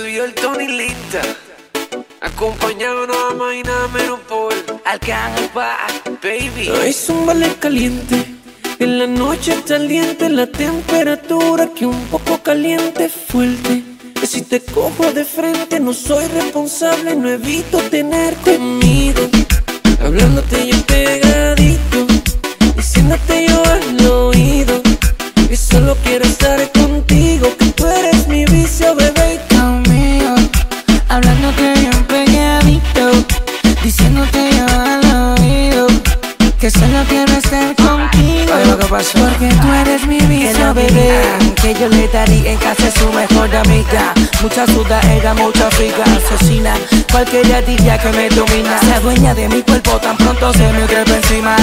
se el Tony Lista. Acompañado nada más y nada menos por Alcanza, Baby. Es un ballet caliente. En la noche está caliente la temperatura que un poco caliente fuerte. Que si te cojo de frente no soy responsable, no evito tener conmigo. Hablándote yo pegadito, pasó. Porque tú eres mi vicio, bebé. Que yo le daría en casa a su mejor amiga. Mucha suda era mucha friga. Asesina, cualquiera diría que me domina. La dueña de mi cuerpo tan pronto se me trepa encima.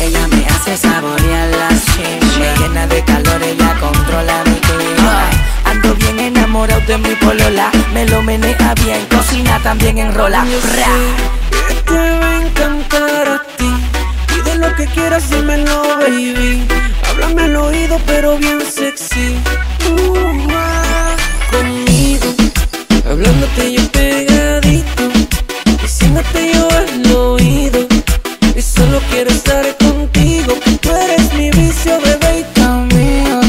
Ella me hace saborear la chicha. Me llena de calor, ella controla mi clima. Ando bien enamorado de mi polola. Me lo menea bien, cocina también enrola te va a encantar a ti. Pide lo que quieras, dímelo, baby sexy. Uh, ah, Conmigo, hablándote yo pegadito. Diciéndote yo al oído. Y solo quiero estar contigo. Tú eres mi vicio, bebé y conmigo,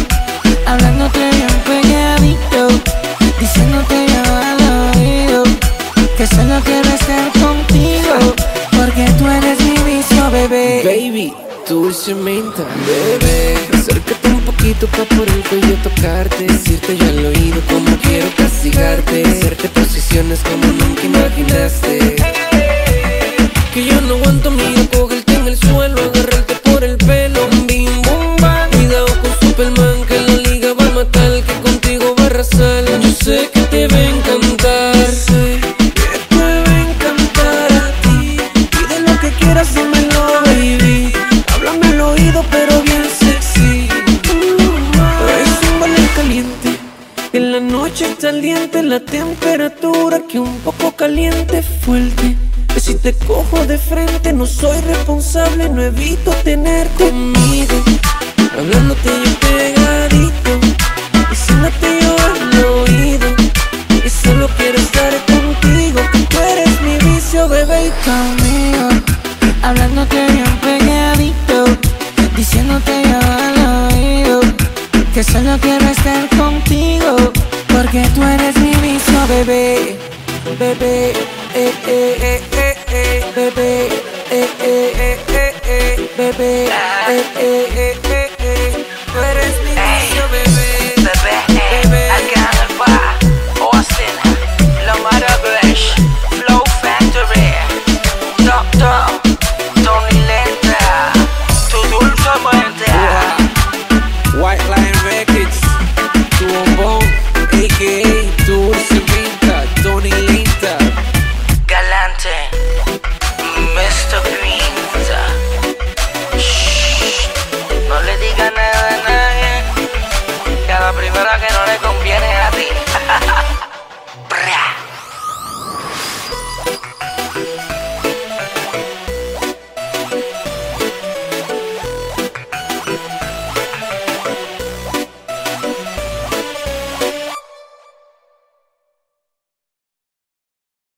hablándote bien pegadito, diciéndote yo al oído. Que solo quiero Baby, tu dulce menta, bebé Acércate un poquito pa' por el cuello tocarte. Decirte yo al oído como quiero castigarte. Hacerte posiciones como nunca imaginaste. Que yo no aguanto, mira, cogerte en el suelo Agarrarte por el pelo, bim, bum, bam Cuidado con Superman, que la liga va a matar Que contigo va a arrasar. Yo sé que te va noche está caliente La temperatura que un poco caliente fuerte. Que si te cojo de frente No soy responsable, no evito tener conmigo Hablándote yo pegadito Diciéndote yo al oído. Y solo quiero estar contigo Que tú eres mi vicio, bebé y conmigo, hablándote bien pegadito, diciéndote yo al oído. Que solo quiero bebé, Bebé, eh, eh, eh, eh, eh, bebé, eh, eh, eh, eh, eh, bebé, eh, eh, eh, Mr. Green.